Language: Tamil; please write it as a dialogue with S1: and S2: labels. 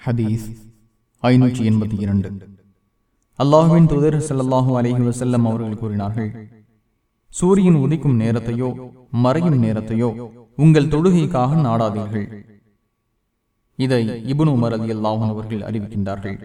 S1: ஹதீஸ் ஐநூற்றி எண்பத்தி இரண்டு. அல்லாஹுவின் தூதர் சல்லாஹூ அலைஹி வசல்லம் அவர்கள் கூறினார்கள் சூரியன் உதிக்கும் நேரத்தையோ மறையும் நேரத்தையோ உங்கள் தொழுகைக்காக நாடாதீர்கள். இதை இபுனு மரதி அல்லாஹன் அவர்கள் அறிவிக்கின்றார்கள்.